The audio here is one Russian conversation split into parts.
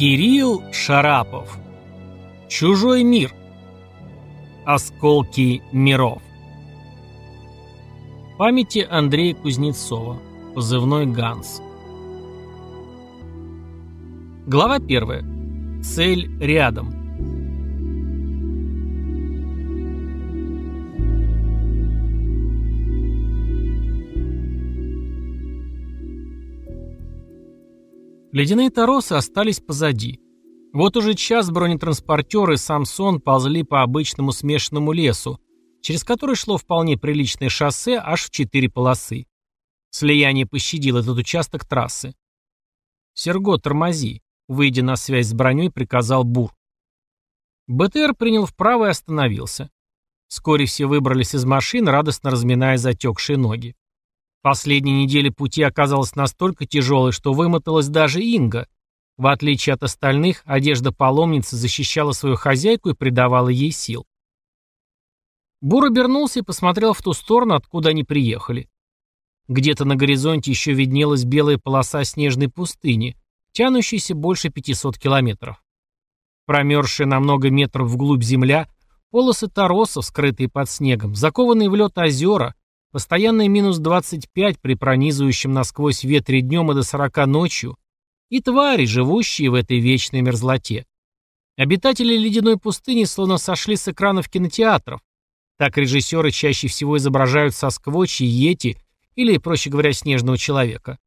Кирилл Шарапов. Чужой мир. Осколки миров. Памяти Андрея Кузнецова. Позывной Ганс. Глава 1. Цель рядом. Ледяные торосы остались позади. Вот уже час бронетранспортеры «Самсон» ползли по обычному смешанному лесу, через который шло вполне приличное шоссе аж в четыре полосы. Слияние пощадило этот участок трассы. «Серго, тормози», — выйдя на связь с броней, приказал Бур. БТР принял вправо и остановился. Вскоре все выбрались из машин, радостно разминая затекшие ноги. Последняя неделя пути оказалась настолько тяжелой, что вымоталась даже Инга. В отличие от остальных, одежда паломницы защищала свою хозяйку и придавала ей сил. Бур обернулся и посмотрел в ту сторону, откуда они приехали. Где-то на горизонте еще виднелась белая полоса снежной пустыни, тянущаяся больше 500 километров. Промерзшая на много метров вглубь земля, полосы торосов, скрытые под снегом, закованные в лед озера, Постоянный минус 25 при пронизывающем насквозь ветре днем и до 40 ночью, и твари, живущие в этой вечной мерзлоте. Обитатели ледяной пустыни словно сошли с экранов кинотеатров. Так режиссеры чаще всего изображают сосквочи, йети или, проще говоря, снежного человека.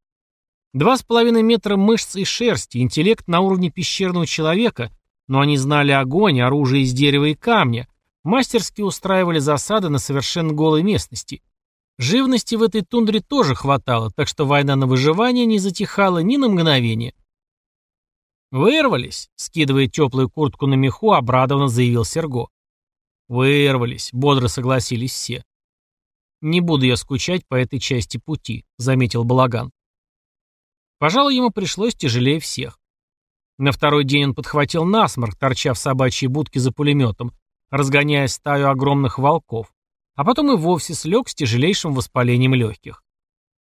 Два с половиной метра мышц и шерсти, интеллект на уровне пещерного человека, но они знали огонь, оружие из дерева и камня, мастерски устраивали засады на совершенно голой местности. Живности в этой тундре тоже хватало, так что война на выживание не затихала ни на мгновение. «Вырвались», — скидывая теплую куртку на меху, обрадованно заявил Серго. «Вырвались», — бодро согласились все. «Не буду я скучать по этой части пути», — заметил Балаган. Пожалуй, ему пришлось тяжелее всех. На второй день он подхватил насморк, торча в собачьей будке за пулеметом, разгоняя стаю огромных волков а потом и вовсе слег с тяжелейшим воспалением легких.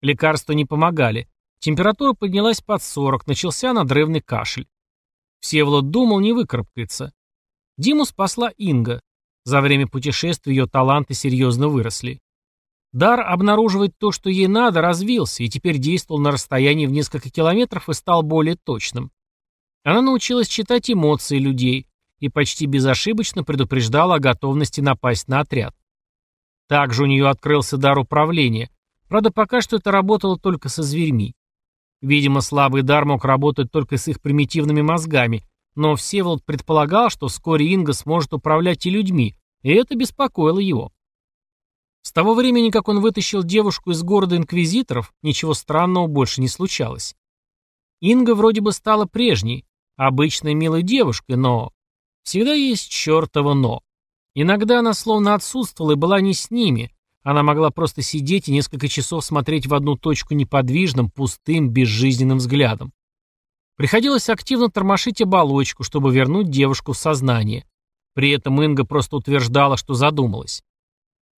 Лекарства не помогали. Температура поднялась под 40, начался надрывный кашель. Всеволод думал, не выкарабкается. Диму спасла Инга. За время путешествия ее таланты серьезно выросли. Дар обнаруживать то, что ей надо, развился и теперь действовал на расстоянии в несколько километров и стал более точным. Она научилась читать эмоции людей и почти безошибочно предупреждала о готовности напасть на отряд. Также у нее открылся дар управления. Правда, пока что это работало только со зверьми. Видимо, слабый дар мог работать только с их примитивными мозгами, но Всеволод предполагал, что вскоре Инга сможет управлять и людьми, и это беспокоило его. С того времени, как он вытащил девушку из города инквизиторов, ничего странного больше не случалось. Инга вроде бы стала прежней, обычной милой девушкой, но... Всегда есть чертово «но». Иногда она словно отсутствовала и была не с ними. Она могла просто сидеть и несколько часов смотреть в одну точку неподвижным, пустым, безжизненным взглядом. Приходилось активно тормошить оболочку, чтобы вернуть девушку в сознание. При этом Инга просто утверждала, что задумалась.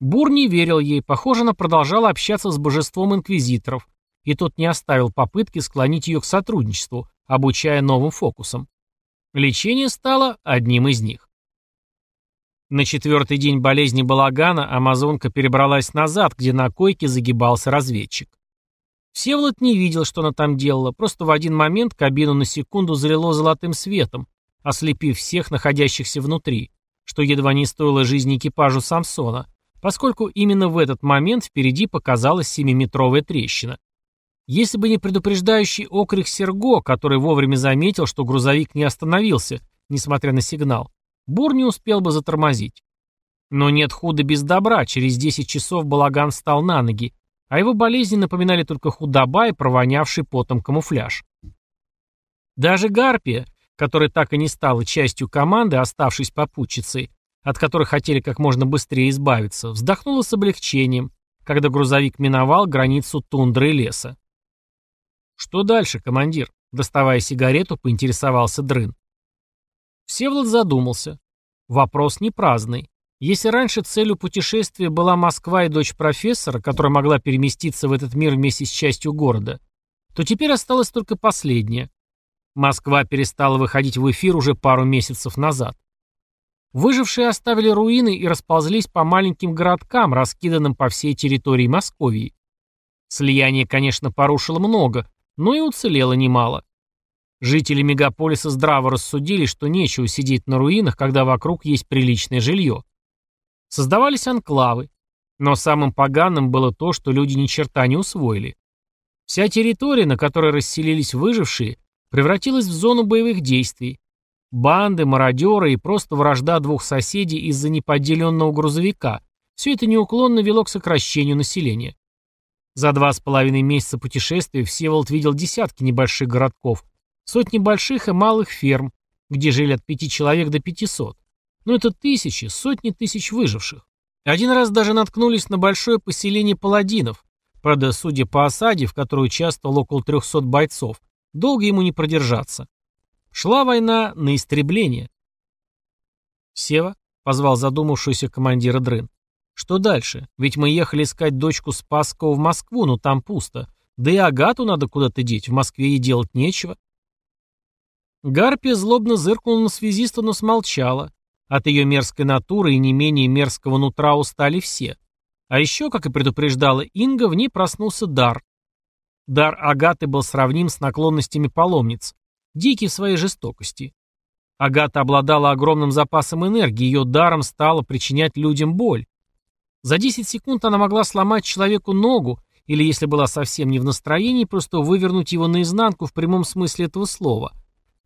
Бур не верил ей, похоже, она продолжала общаться с божеством инквизиторов, и тот не оставил попытки склонить ее к сотрудничеству, обучая новым фокусам. Лечение стало одним из них. На четвертый день болезни балагана амазонка перебралась назад, где на койке загибался разведчик. Всеволод не видел, что она там делала, просто в один момент кабину на секунду залило золотым светом, ослепив всех находящихся внутри, что едва не стоило жизни экипажу Самсона, поскольку именно в этот момент впереди показалась семиметровая трещина. Если бы не предупреждающий окрик Серго, который вовремя заметил, что грузовик не остановился, несмотря на сигнал, Бур не успел бы затормозить. Но нет худа без добра, через 10 часов балаган встал на ноги, а его болезни напоминали только худоба и провонявший потом камуфляж. Даже Гарпия, которая так и не стала частью команды, оставшись попутчицей, от которой хотели как можно быстрее избавиться, вздохнула с облегчением, когда грузовик миновал границу тундры и леса. «Что дальше, командир?» Доставая сигарету, поинтересовался Дрын. Всеволод задумался. Вопрос не праздный. Если раньше целью путешествия была Москва и дочь профессора, которая могла переместиться в этот мир вместе с частью города, то теперь осталось только последнее. Москва перестала выходить в эфир уже пару месяцев назад. Выжившие оставили руины и расползлись по маленьким городкам, раскиданным по всей территории Московии. Слияние, конечно, порушило много, но и уцелело немало. Жители мегаполиса здраво рассудили, что нечего сидеть на руинах, когда вокруг есть приличное жилье. Создавались анклавы, но самым поганым было то, что люди ни черта не усвоили. Вся территория, на которой расселились выжившие, превратилась в зону боевых действий, Банды, мародеры и просто вражда двух соседей из-за неподделенного грузовика. Все это неуклонно вело к сокращению населения. За два с половиной месяца путешествия Всеволод видел десятки небольших городков, сотни больших и малых ферм, где жили от пяти человек до пятисот. Но это тысячи, сотни тысяч выживших. Один раз даже наткнулись на большое поселение паладинов. Правда, судя по осаде, в которой участвовало около трехсот бойцов, долго ему не продержаться. Шла война на истребление. «Сева?» — позвал задумавшуюся командира Дрын. «Что дальше? Ведь мы ехали искать дочку Спасского в Москву, но там пусто. Да и Агату надо куда-то деть, в Москве ей делать нечего». Гарпия злобно зыркнула на связиста, но смолчала. От ее мерзкой натуры и не менее мерзкого нутра устали все. А еще, как и предупреждала Инга, в ней проснулся дар. Дар Агаты был сравним с наклонностями паломниц дикий в своей жестокости. Агата обладала огромным запасом энергии, ее даром стало причинять людям боль. За 10 секунд она могла сломать человеку ногу, или, если была совсем не в настроении, просто вывернуть его наизнанку в прямом смысле этого слова,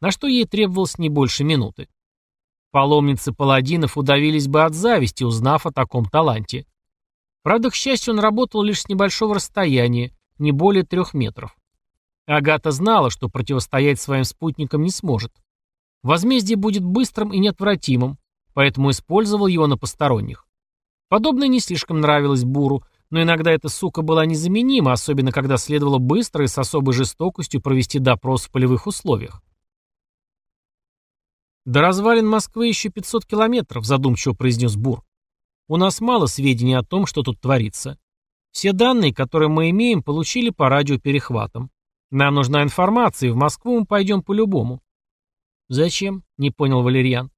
на что ей требовалось не больше минуты. Паломницы паладинов удавились бы от зависти, узнав о таком таланте. Правда, к счастью, он работал лишь с небольшого расстояния, не более трех метров. Агата знала, что противостоять своим спутникам не сможет. Возмездие будет быстрым и неотвратимым, поэтому использовал его на посторонних. Подобное не слишком нравилось Буру, но иногда эта сука была незаменима, особенно когда следовало быстро и с особой жестокостью провести допрос в полевых условиях. «До развалин Москвы еще 500 километров», — задумчиво произнес Бур. «У нас мало сведений о том, что тут творится. Все данные, которые мы имеем, получили по радиоперехватам. Нам нужна информация, и в Москву мы пойдем по-любому. Зачем? Не понял Валерьян.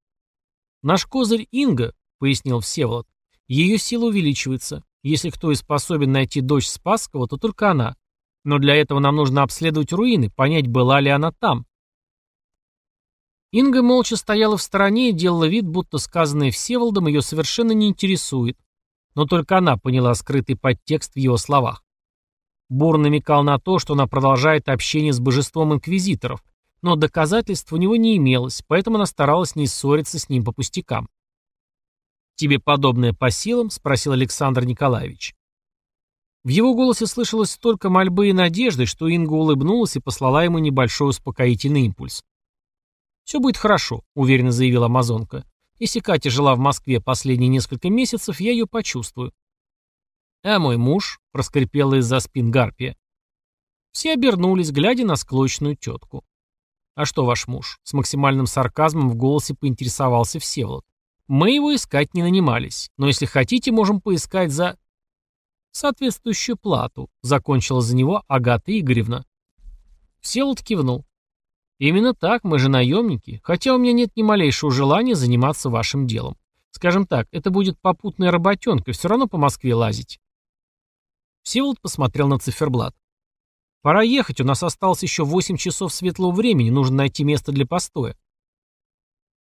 Наш козырь Инга, пояснил Всеволод. Ее сила увеличивается. Если кто и способен найти дочь Спасского, то только она. Но для этого нам нужно обследовать руины, понять, была ли она там. Инга молча стояла в стороне и делала вид, будто сказанное Всеволодом ее совершенно не интересует. Но только она поняла скрытый подтекст в его словах. Бур намекал на то, что она продолжает общение с божеством инквизиторов, но доказательств у него не имелось, поэтому она старалась не ссориться с ним по пустякам. «Тебе подобное по силам?» — спросил Александр Николаевич. В его голосе слышалось столько мольбы и надежды, что Инга улыбнулась и послала ему небольшой успокоительный импульс. «Все будет хорошо», — уверенно заявила Амазонка. «Если Катя жила в Москве последние несколько месяцев, я ее почувствую. «А мой муж?» — проскрипела из-за спин Гарпия. Все обернулись, глядя на склочную тетку. «А что ваш муж?» — с максимальным сарказмом в голосе поинтересовался Всеволод. «Мы его искать не нанимались, но если хотите, можем поискать за...» «Соответствующую плату», — закончила за него Агата Игоревна. Всеволод кивнул. «Именно так, мы же наемники, хотя у меня нет ни малейшего желания заниматься вашим делом. Скажем так, это будет попутная работенка, все равно по Москве лазить». Всеволод посмотрел на циферблат. «Пора ехать, у нас осталось еще восемь часов светлого времени, нужно найти место для постоя».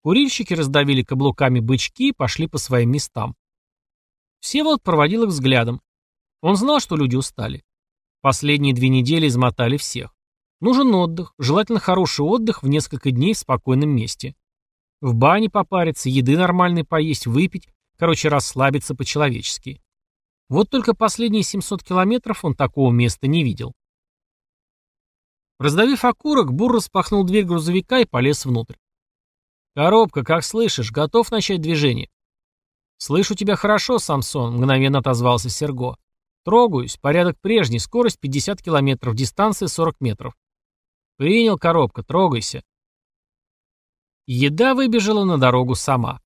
Курильщики раздавили каблуками бычки и пошли по своим местам. Всеволод проводил их взглядом. Он знал, что люди устали. Последние две недели измотали всех. Нужен отдых, желательно хороший отдых в несколько дней в спокойном месте. В бане попариться, еды нормальной поесть, выпить, короче, расслабиться по-человечески. Вот только последние 700 километров он такого места не видел. Раздавив окурок, Бур распахнул дверь грузовика и полез внутрь. «Коробка, как слышишь, готов начать движение?» «Слышу тебя хорошо, Самсон», — мгновенно отозвался Серго. «Трогаюсь. Порядок прежний. Скорость 50 километров. Дистанция 40 метров». «Принял, коробка. Трогайся». Еда выбежала на дорогу сама.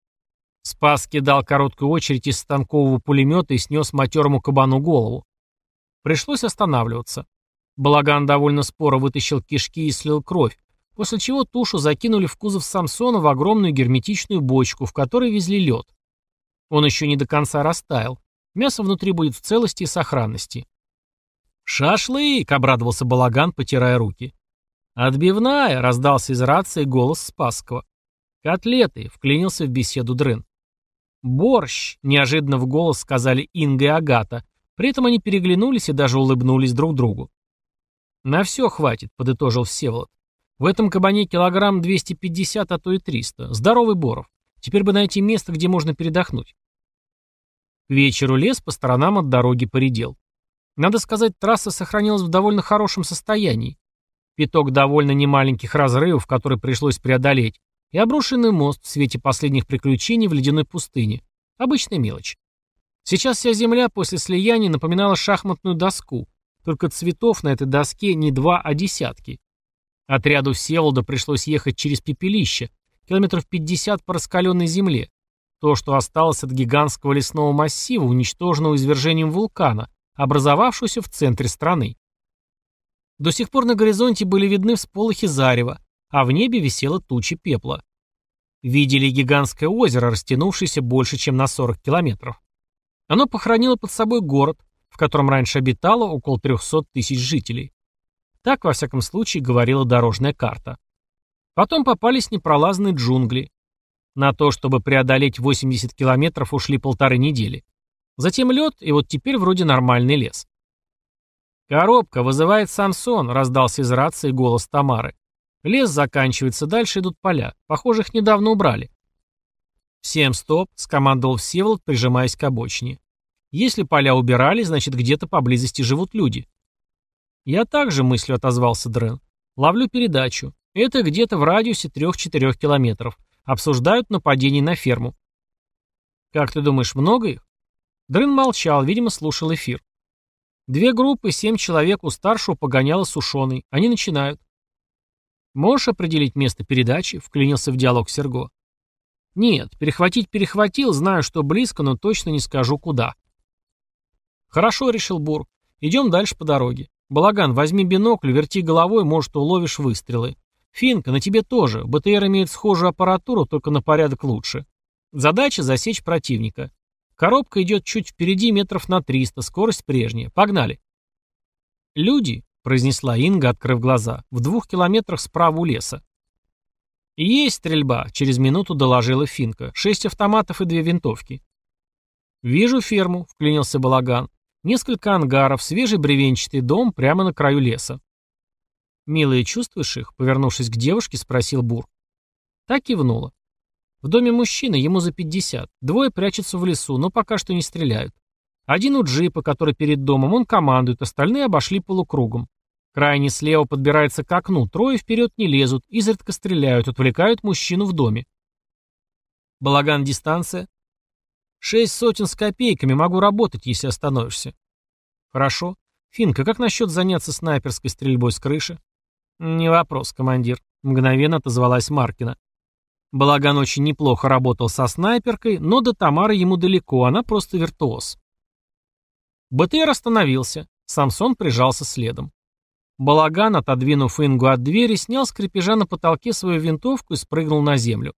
Спас кидал короткую очередь из станкового пулемета и снес матерому кабану голову. Пришлось останавливаться. Балаган довольно споро вытащил кишки и слил кровь, после чего тушу закинули в кузов Самсона в огромную герметичную бочку, в которой везли лед. Он еще не до конца растаял. Мясо внутри будет в целости и сохранности. «Шашлык!» — обрадовался Балаган, потирая руки. «Отбивная!» — раздался из рации голос Спасского. «Котлеты!» — вклинился в беседу Дрын. «Борщ!» — неожиданно в голос сказали Инга и Агата. При этом они переглянулись и даже улыбнулись друг другу. «На все хватит», — подытожил Всеволод. «В этом кабане килограмм 250, а то и 300. Здоровый Боров. Теперь бы найти место, где можно передохнуть». К вечеру лес по сторонам от дороги поредел. Надо сказать, трасса сохранилась в довольно хорошем состоянии. Пяток довольно немаленьких разрывов, которые пришлось преодолеть, и обрушенный мост в свете последних приключений в ледяной пустыне. Обычная мелочь. Сейчас вся земля после слияния напоминала шахматную доску, только цветов на этой доске не два, а десятки. Отряду Всеволода пришлось ехать через пепелище, километров 50 по раскаленной земле. То, что осталось от гигантского лесного массива, уничтоженного извержением вулкана, образовавшегося в центре страны. До сих пор на горизонте были видны всполохи зарева, а в небе висела туча пепла. Видели гигантское озеро, растянувшееся больше, чем на 40 километров. Оно похоронило под собой город, в котором раньше обитало около 300 тысяч жителей. Так, во всяком случае, говорила дорожная карта. Потом попались непролазные джунгли. На то, чтобы преодолеть 80 километров, ушли полторы недели. Затем лед, и вот теперь вроде нормальный лес. «Коробка, вызывает Самсон», — раздался из рации голос Тамары. Лес заканчивается, дальше идут поля. Похоже, их недавно убрали. «Всем стоп», — скомандовал Всеволод, прижимаясь к обочине. «Если поля убирали, значит, где-то поблизости живут люди». «Я также мыслью отозвался Дрен. Ловлю передачу. Это где-то в радиусе 3-4 километров. Обсуждают нападение на ферму». «Как ты думаешь, много их?» Дрен молчал, видимо, слушал эфир. «Две группы, семь человек у старшего погоняла сушеный. Они начинают. «Можешь определить место передачи?» — вклинился в диалог Серго. «Нет, перехватить перехватил, знаю, что близко, но точно не скажу, куда». «Хорошо», — решил Бур. «Идем дальше по дороге. Балаган, возьми бинокль, верти головой, может, уловишь выстрелы. Финка, на тебе тоже. БТР имеет схожую аппаратуру, только на порядок лучше. Задача — засечь противника. Коробка идет чуть впереди метров на 300, скорость прежняя. Погнали». Люди, — произнесла Инга, открыв глаза, — в двух километрах справа у леса. «Есть стрельба», — через минуту доложила Финка. «Шесть автоматов и две винтовки». «Вижу ферму», — вклинился Балаган. «Несколько ангаров, свежий бревенчатый дом прямо на краю леса». «Милые, чувствуешь их?» — повернувшись к девушке, спросил Бур. Так кивнула. В доме мужчины, ему за пятьдесят. Двое прячутся в лесу, но пока что не стреляют. Один у джипа, который перед домом, он командует, остальные обошли полукругом. Крайне слева подбирается к окну, трое вперед не лезут, изредка стреляют, отвлекают мужчину в доме. Балаган дистанция. Шесть сотен с копейками, могу работать, если остановишься. Хорошо. Финка, как насчет заняться снайперской стрельбой с крыши? Не вопрос, командир. Мгновенно отозвалась Маркина. Балаган очень неплохо работал со снайперкой, но до Тамары ему далеко, она просто виртуоз. БТР остановился. Самсон прижался следом. Балаган, отодвинув Ингу от двери, снял с крепежа на потолке свою винтовку и спрыгнул на землю.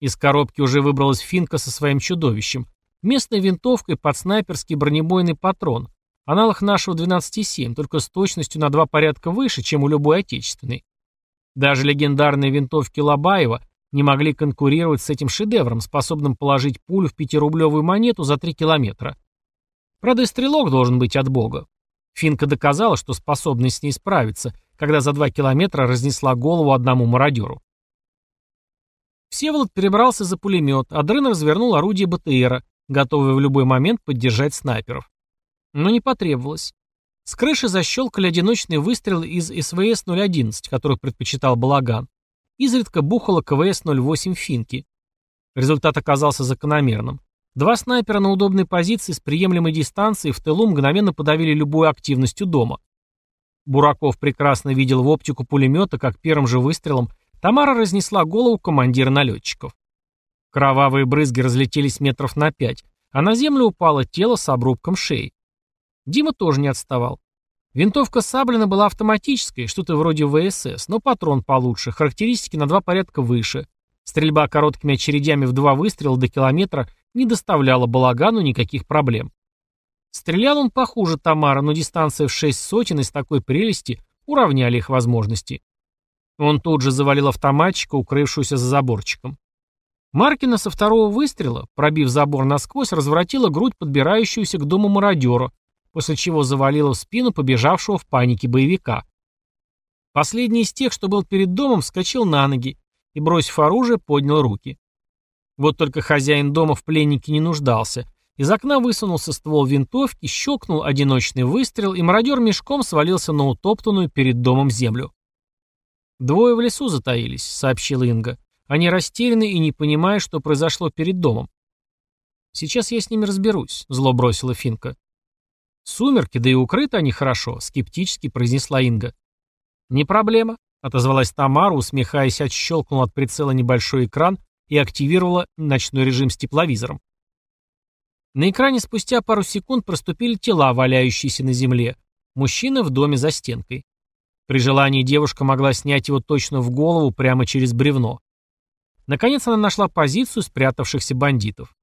Из коробки уже выбралась финка со своим чудовищем. Местной винтовкой под снайперский бронебойный патрон. Аналог нашего 12,7, только с точностью на два порядка выше, чем у любой отечественной. Даже легендарные винтовки Лобаева не могли конкурировать с этим шедевром, способным положить пулю в пятирублевую монету за три километра. Правда, и стрелок должен быть от бога. Финка доказала, что способна с ней справиться, когда за два километра разнесла голову одному мародеру. Всеволод перебрался за пулемет, а Дрын развернул орудие БТРа, готовый в любой момент поддержать снайперов. Но не потребовалось. С крыши защелкали одиночные выстрелы из СВС-011, который предпочитал Балаган. Изредка бухало КВС-08 Финки. Результат оказался закономерным. Два снайпера на удобной позиции с приемлемой дистанцией в тылу мгновенно подавили любую активность у дома. Бураков прекрасно видел в оптику пулемета, как первым же выстрелом Тамара разнесла голову командира налетчиков. Кровавые брызги разлетелись метров на пять, а на землю упало тело с обрубком шеи. Дима тоже не отставал. Винтовка Саблина была автоматической, что-то вроде ВСС, но патрон получше, характеристики на два порядка выше. Стрельба короткими очередями в два выстрела до километра не доставляла балагану никаких проблем. Стрелял он похуже Тамара, но дистанция в шесть сотен из такой прелести уравняли их возможности. Он тут же завалил автоматчика, укрывшуюся за заборчиком. Маркина со второго выстрела, пробив забор насквозь, разворотила грудь подбирающуюся к дому мародера, после чего завалила в спину побежавшего в панике боевика. Последний из тех, что был перед домом, вскочил на ноги и, бросив оружие, поднял руки. Вот только хозяин дома в пленнике не нуждался. Из окна высунулся ствол винтовки, щелкнул одиночный выстрел, и мародер мешком свалился на утоптанную перед домом землю. «Двое в лесу затаились», — сообщил Инга. Они растеряны и не понимают, что произошло перед домом. «Сейчас я с ними разберусь», — зло бросила Финка. «Сумерки, да и укрыты они хорошо», — скептически произнесла Инга. «Не проблема», — отозвалась Тамара, усмехаясь, отщелкнула от прицела небольшой экран и активировала ночной режим с тепловизором. На экране спустя пару секунд проступили тела, валяющиеся на земле. Мужчина в доме за стенкой. При желании девушка могла снять его точно в голову прямо через бревно. Наконец она нашла позицию спрятавшихся бандитов.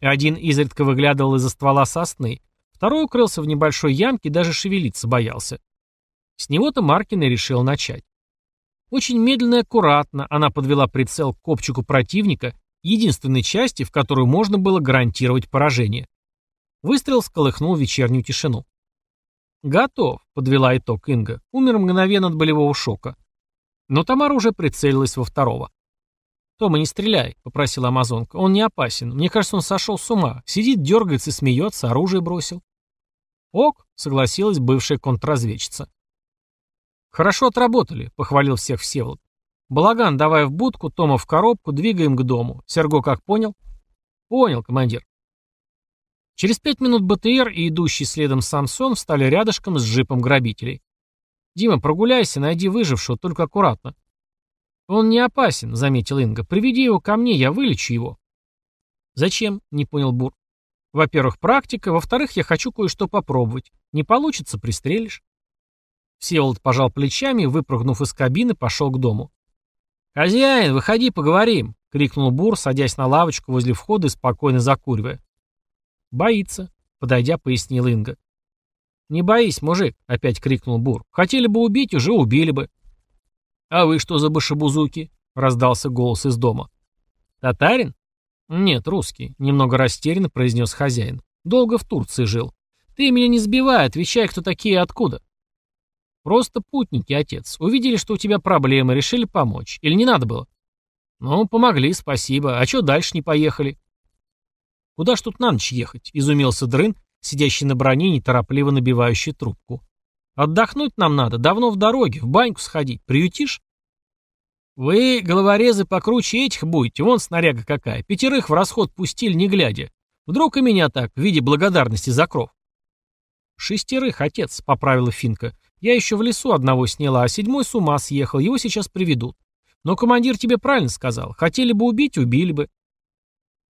Один изредка выглядывал из-за ствола сосны, второй укрылся в небольшой ямке и даже шевелиться боялся. С него-то Маркин и решил начать. Очень медленно и аккуратно она подвела прицел к копчику противника, единственной части, в которую можно было гарантировать поражение. Выстрел сколыхнул вечернюю тишину. «Готов», — подвела итог Инга. Умер мгновенно от болевого шока. Но Тамара уже прицелилась во второго. «Тома, не стреляй», — попросила Амазонка. «Он не опасен. Мне кажется, он сошел с ума. Сидит, дергается, смеется, оружие бросил». «Ок», — согласилась бывшая контрразведчица. «Хорошо отработали», — похвалил всех Всеволод. «Балаган, давай в будку, Тома в коробку, двигаем к дому. Серго как понял?» «Понял, командир». Через пять минут БТР и идущий следом Самсон встали рядышком с джипом грабителей. «Дима, прогуляйся, найди выжившего, только аккуратно». «Он не опасен», — заметил Инга. «Приведи его ко мне, я вылечу его». «Зачем?» — не понял Бур. «Во-первых, практика, во-вторых, я хочу кое-что попробовать. Не получится, пристрелишь». Всеволод пожал плечами и, выпрыгнув из кабины, пошел к дому. «Хозяин, выходи, поговорим!» — крикнул Бур, садясь на лавочку возле входа и спокойно закуривая. «Боится», — подойдя, пояснил Инга. «Не боись, мужик», — опять крикнул Бур. «Хотели бы убить, уже убили бы». «А вы что за башебузуки?» — раздался голос из дома. «Татарин?» «Нет, русский», — немного растерянно произнес хозяин. «Долго в Турции жил. Ты меня не сбивай, отвечай, кто такие и откуда». «Просто путники, отец. Увидели, что у тебя проблемы, решили помочь. Или не надо было?» «Ну, помогли, спасибо. А что дальше не поехали?» «Куда ж тут на ночь ехать?» — изумился Дрын, сидящий на броне, неторопливо набивающий трубку. «Отдохнуть нам надо, давно в дороге, в баньку сходить. Приютишь?» «Вы, головорезы, покруче этих будете, вон снаряга какая. Пятерых в расход пустили, не глядя. Вдруг и меня так, в виде благодарности за кров». «Шестерых, отец», — поправила Финка. «Я еще в лесу одного сняла, а седьмой с ума съехал, его сейчас приведут. Но командир тебе правильно сказал. Хотели бы убить, убили бы.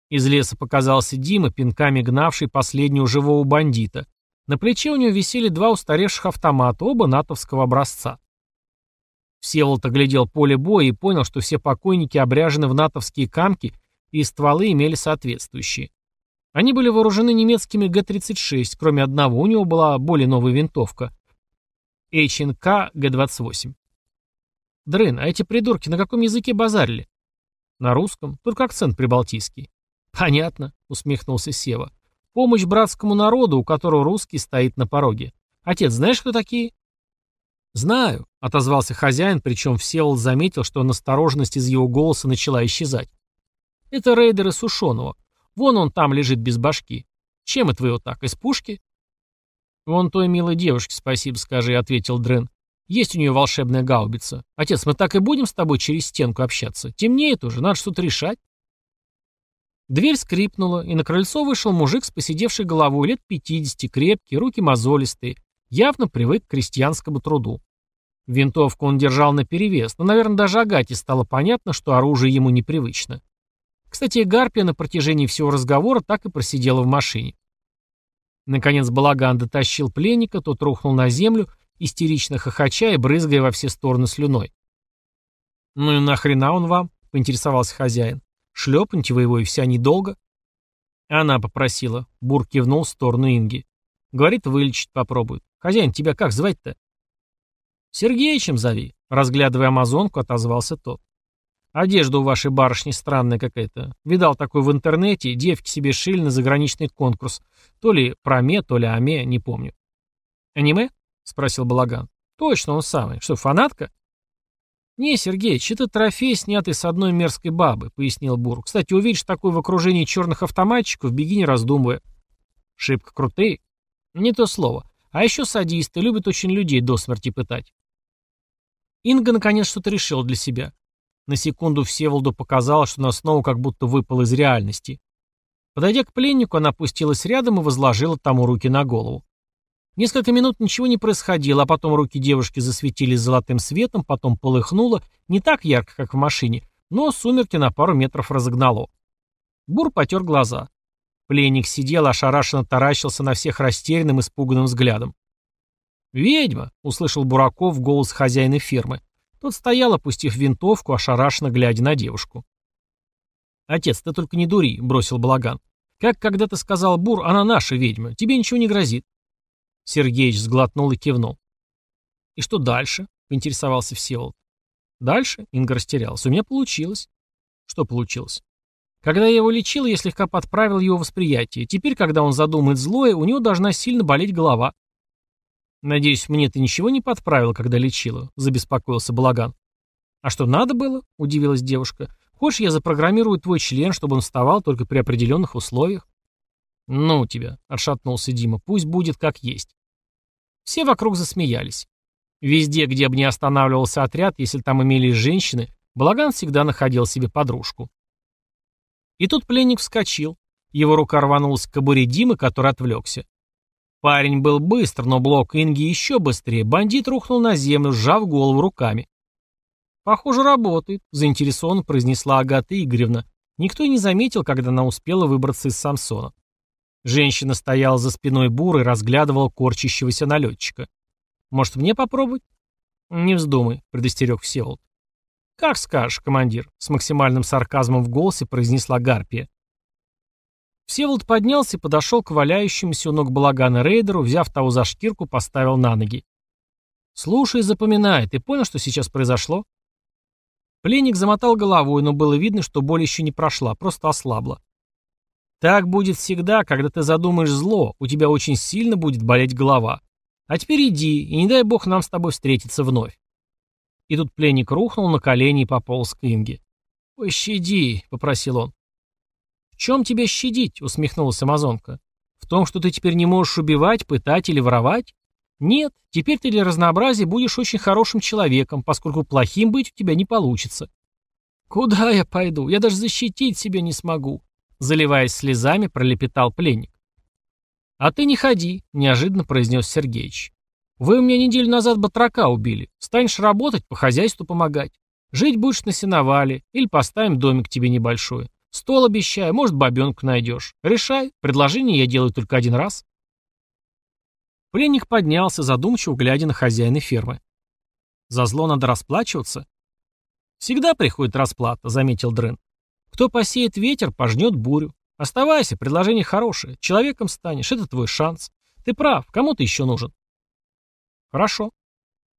Из леса показался Дима, пинками гнавший последнего живого бандита. На плече у него висели два устаревших автомата, оба натовского образца. Всеволод оглядел поле боя и понял, что все покойники обряжены в натовские камки и стволы имели соответствующие. Они были вооружены немецкими Г-36, кроме одного у него была более новая винтовка. HNK Г-28. Дрын, а эти придурки на каком языке базарили? На русском, только акцент прибалтийский. «Понятно», — усмехнулся Сева. «Помощь братскому народу, у которого русский стоит на пороге. Отец, знаешь, кто такие?» «Знаю», — отозвался хозяин, причем Всеволод заметил, что настороженность из его голоса начала исчезать. «Это рейдеры Сушеного. Вон он там лежит без башки. Чем это вы его так, из пушки?» «Вон той милой девушке спасибо скажи», — ответил Дрен. «Есть у нее волшебная гаубица. Отец, мы так и будем с тобой через стенку общаться. Темнеет уже, надо что-то решать». Дверь скрипнула, и на крыльцо вышел мужик с посидевшей головой лет 50, крепкий, руки мозолистые, явно привык к крестьянскому труду. Винтовку он держал наперевес, но, наверное, даже Агате стало понятно, что оружие ему непривычно. Кстати, Гарпия на протяжении всего разговора так и просидела в машине. Наконец Балаган дотащил пленника, тот рухнул на землю, истерично хохоча и брызгая во все стороны слюной. «Ну и нахрена он вам?» — поинтересовался хозяин. «Шлепньте вы его, и вся недолго». Она попросила. Бур кивнул в сторону Инги. Говорит, вылечить попробует. Хозяин, тебя как звать-то? Сергеичем зови. Разглядывая амазонку, отозвался тот. Одежда у вашей барышни странная какая-то. Видал такой в интернете, девки себе шили на заграничный конкурс. То ли проме, то ли аме, не помню. Аниме? Спросил Балаган. Точно, он самый. Что, фанатка? «Не, Сергеич, это трофей, снятый с одной мерзкой бабы», — пояснил Бур. «Кстати, увидишь такой в окружении черных автоматчиков, беги не раздумывая». «Шибко крутые?» «Не то слово. А еще садисты, любят очень людей до смерти пытать». Инга наконец что-то решила для себя. На секунду Всеволоду показалось, что она снова как будто выпала из реальности. Подойдя к пленнику, она опустилась рядом и возложила тому руки на голову. Несколько минут ничего не происходило, а потом руки девушки засветились золотым светом, потом полыхнуло, не так ярко, как в машине, но сумерки на пару метров разогнало. Бур потер глаза. Пленник сидел, ошарашенно таращился на всех растерянным, испуганным взглядом. «Ведьма!» — услышал Бураков голос хозяина фермы. Тот стоял, опустив винтовку, ошарашенно глядя на девушку. «Отец, ты только не дури», — бросил Балаган. «Как когда-то сказал Бур, она наша ведьма, тебе ничего не грозит». Сергеич сглотнул и кивнул. «И что дальше?» — поинтересовался Всеволод. «Дальше?» — Инга растерялась. «У меня получилось». «Что получилось?» «Когда я его лечил, я слегка подправил его восприятие. Теперь, когда он задумает злое, у него должна сильно болеть голова». «Надеюсь, мне ты ничего не подправил, когда лечила?» — забеспокоился Балаган. «А что, надо было?» — удивилась девушка. «Хочешь, я запрограммирую твой член, чтобы он вставал только при определенных условиях?» «Ну тебя», — отшатнулся Дима, — «пусть будет как есть». Все вокруг засмеялись. Везде, где бы ни останавливался отряд, если там имелись женщины, Балаган всегда находил себе подружку. И тут пленник вскочил. Его рука рванулась к кобуре Димы, который отвлекся. Парень был быстр, но блок Инги еще быстрее. Бандит рухнул на землю, сжав голову руками. «Похоже, работает», — заинтересованно произнесла Агата Игоревна. Никто не заметил, когда она успела выбраться из Самсона. Женщина стояла за спиной буры и разглядывала корчащегося налетчика. «Может, мне попробовать?» «Не вздумай», — предостерег Всеволод. «Как скажешь, командир», — с максимальным сарказмом в голосе произнесла Гарпия. Всеволод поднялся и подошел к валяющемуся у ног балагана рейдеру, взяв того за шкирку, поставил на ноги. «Слушай запоминай, ты понял, что сейчас произошло?» Пленник замотал головой, но было видно, что боль еще не прошла, просто ослабла. Так будет всегда, когда ты задумаешь зло, у тебя очень сильно будет болеть голова. А теперь иди, и не дай бог нам с тобой встретиться вновь. И тут пленник рухнул на колени и пополз к Инге. «Пощади», — попросил он. «В чем тебя щадить?» — усмехнулась амазонка. «В том, что ты теперь не можешь убивать, пытать или воровать? Нет, теперь ты для разнообразия будешь очень хорошим человеком, поскольку плохим быть у тебя не получится». «Куда я пойду? Я даже защитить себя не смогу», Заливаясь слезами, пролепетал пленник. «А ты не ходи», — неожиданно произнес Сергеич. «Вы у меня неделю назад батрака убили. Станешь работать, по хозяйству помогать. Жить будешь на сеновале, или поставим домик тебе небольшой. Стол обещаю, может, бабенку найдешь. Решай, предложение я делаю только один раз». Пленник поднялся, задумчиво глядя на хозяина фермы. «За зло надо расплачиваться?» «Всегда приходит расплата», — заметил Дрын. Кто посеет ветер, пожнет бурю. Оставайся, предложение хорошее. Человеком станешь, это твой шанс. Ты прав, кому ты еще нужен? Хорошо,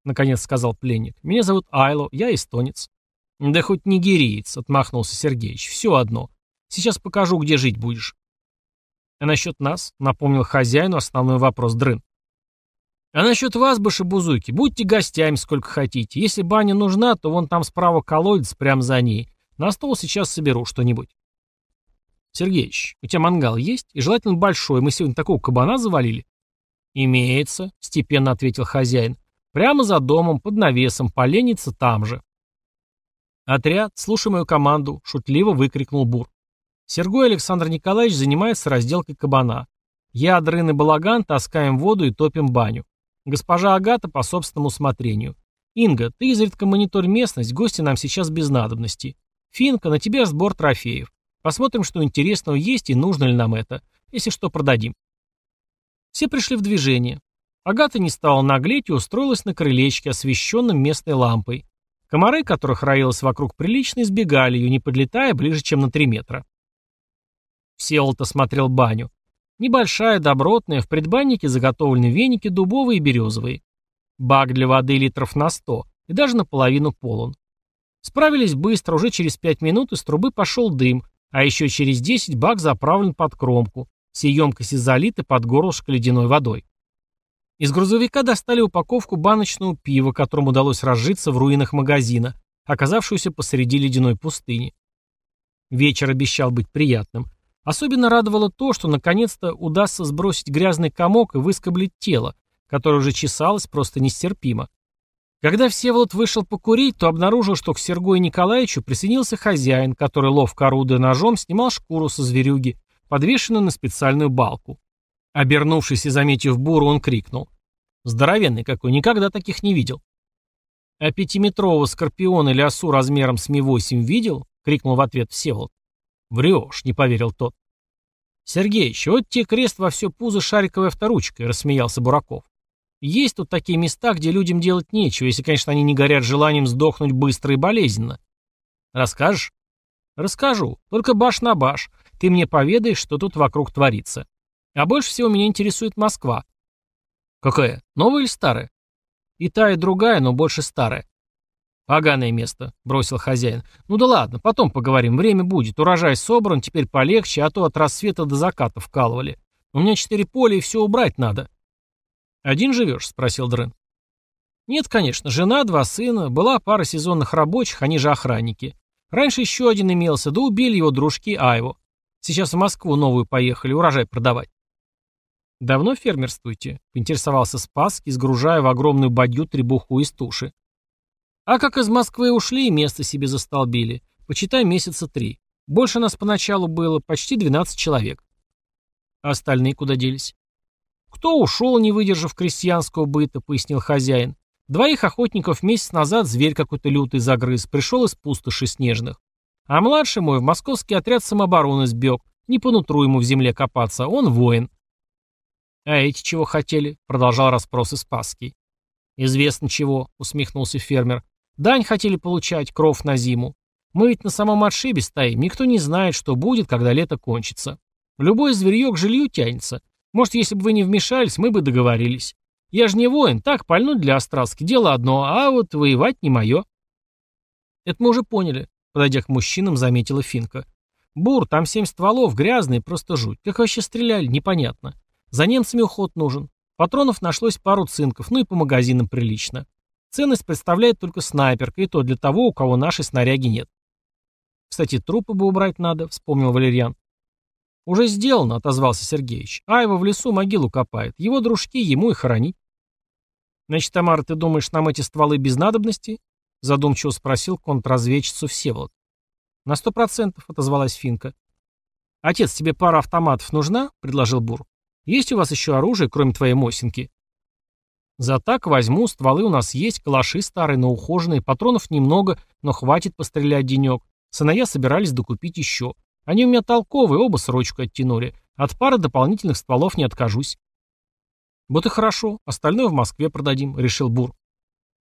наконец сказал пленник. Меня зовут Айло, я эстонец. Да хоть нигериец, отмахнулся Сергеич. Все одно. Сейчас покажу, где жить будешь. А насчет нас, напомнил хозяину основной вопрос Дрын. А насчет вас, башебузуки, будьте гостями сколько хотите. Если баня нужна, то вон там справа колодец, прямо за ней. На стол сейчас соберу что-нибудь. Сергеич, у тебя мангал есть? И желательно большой. Мы сегодня такого кабана завалили. Имеется, степенно ответил хозяин. Прямо за домом, под навесом, поленница там же. Отряд, слушай мою команду, шутливо выкрикнул Бур. Сергой Александр Николаевич занимается разделкой кабана. Я, Дрын и Балаган таскаем воду и топим баню. Госпожа Агата по собственному усмотрению. Инга, ты изредка мониторь местность, гости нам сейчас без надобности. Финка, на тебе сбор трофеев. Посмотрим, что интересного есть и нужно ли нам это. Если что, продадим. Все пришли в движение. Агата не стала наглеть и устроилась на крылечке, освещенном местной лампой. Комары, которых роилось вокруг прилично, избегали ее, не подлетая ближе, чем на три метра. Всеволод осмотрел баню. Небольшая, добротная, в предбаннике заготовлены веники дубовые и березовые. Бак для воды литров на сто, и даже наполовину полон. Справились быстро, уже через пять минут из трубы пошел дым, а еще через десять бак заправлен под кромку, все емкости залиты под горлышко ледяной водой. Из грузовика достали упаковку баночного пива, которому удалось разжиться в руинах магазина, оказавшуюся посреди ледяной пустыни. Вечер обещал быть приятным. Особенно радовало то, что наконец-то удастся сбросить грязный комок и выскоблить тело, которое уже чесалось просто нестерпимо. Когда Всеволод вышел покурить, то обнаружил, что к Сергою Николаевичу присоединился хозяин, который, ловко орудуя ножом, снимал шкуру со зверюги, подвешенную на специальную балку. Обернувшись и заметив буру, он крикнул. Здоровенный какой, никогда таких не видел. «А пятиметрового скорпиона или осу размером с Ми-8 видел?» — крикнул в ответ Всеволод. «Врешь», — не поверил тот. «Сергеич, вот те крест во все пузо шариковой авторучкой», — рассмеялся Бураков. «Есть тут такие места, где людям делать нечего, если, конечно, они не горят желанием сдохнуть быстро и болезненно. Расскажешь?» «Расскажу. Только баш на баш. Ты мне поведаешь, что тут вокруг творится. А больше всего меня интересует Москва. Какая? Новая или старая? И та, и другая, но больше старая. Поганое место, бросил хозяин. Ну да ладно, потом поговорим, время будет. Урожай собран, теперь полегче, а то от рассвета до заката вкалывали. У меня четыре поля, и все убрать надо. Один живешь? спросил Дрын. Нет, конечно, жена, два сына, была пара сезонных рабочих, они же охранники. Раньше еще один имелся, да убили его дружки Айво. Сейчас в Москву новую поехали, урожай продавать. «Давно фермерствуете?» — поинтересовался Спасский, сгружая в огромную бадью требуху из туши. «А как из Москвы ушли, место себе застолбили. Почитай, месяца три. Больше нас поначалу было, почти 12 человек. А остальные куда делись?» «Кто ушел, не выдержав крестьянского быта», — пояснил хозяин. «Двоих охотников месяц назад зверь какой-то лютый загрыз, пришел из пустоши снежных. А младший мой в московский отряд самообороны сбег, не по нутру ему в земле копаться, он воин». «А эти чего хотели?» — продолжал расспросы Спасский. «Известно чего», — усмехнулся фермер. «Дань хотели получать, кров на зиму. Мы ведь на самом отшибе стоим, никто не знает, что будет, когда лето кончится. Любой зверье к жилью тянется. Может, если бы вы не вмешались, мы бы договорились. Я же не воин, так, пальнуть для остраски, дело одно, а вот воевать не мое». «Это мы уже поняли», — подойдя к мужчинам, заметила Финка. «Бур, там семь стволов, грязные, просто жуть. Как вообще стреляли, непонятно. За немцами уход нужен. Патронов нашлось пару цинков, ну и по магазинам прилично. Ценность представляет только снайперка, и то для того, у кого нашей снаряги нет. Кстати, трупы бы убрать надо, вспомнил Валерьян. Уже сделано, отозвался Сергеевич. Айва в лесу могилу копает. Его дружки ему и хоронить. Значит, Тамара, ты думаешь, нам эти стволы без надобности? Задумчиво спросил контрразведчицу Всеволод. На сто процентов, отозвалась Финка. Отец, тебе пара автоматов нужна? предложил Бур. Есть у вас еще оружие, кроме твоей Мосинки?» «За так возьму, стволы у нас есть, калаши старые, но ухоженные, патронов немного, но хватит пострелять денек. Сыновья собирались докупить еще. Они у меня толковые, оба срочку оттянули. От пары дополнительных стволов не откажусь». «Вот и хорошо, остальное в Москве продадим», — решил Бур.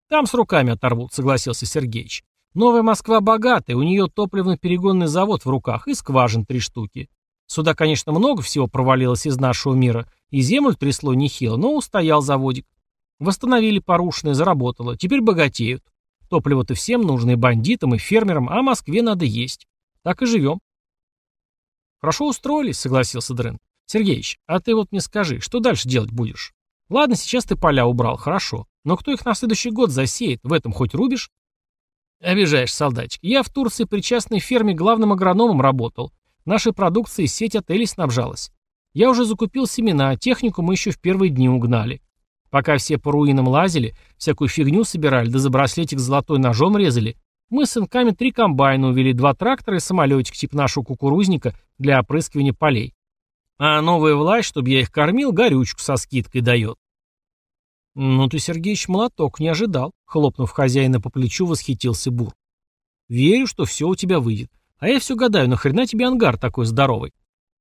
«Там с руками оторвут», — согласился Сергеич. «Новая Москва богатая, у нее топливно-перегонный завод в руках и скважин три штуки. Сюда, конечно, много всего провалилось из нашего мира, и землю трясло нехило, но устоял заводик. Восстановили порушенное, заработало, теперь богатеют. Топливо-то всем нужно, и бандитам, и фермерам, а Москве надо есть. Так и живем. Хорошо устроились, согласился Дрен. Сергеич, а ты вот мне скажи, что дальше делать будешь? Ладно, сейчас ты поля убрал, хорошо. Но кто их на следующий год засеет? В этом хоть рубишь? Обижаешь, солдатик. Я в Турции при частной ферме главным агрономом работал. Нашей продукцией сеть отелей снабжалась. Я уже закупил семена, технику мы еще в первые дни угнали. Пока все по руинам лазили, всякую фигню собирали, да за браслетик золотой ножом резали, мы с сынками три комбайна увели, два трактора и самолетик типа нашего кукурузника для опрыскивания полей. А новая власть, чтобы я их кормил, горючку со скидкой дает. «Ну ты, Сергеич, молоток, не ожидал», — хлопнув хозяина по плечу, восхитился Бур. «Верю, что все у тебя выйдет. А я все гадаю, нахрена тебе ангар такой здоровый?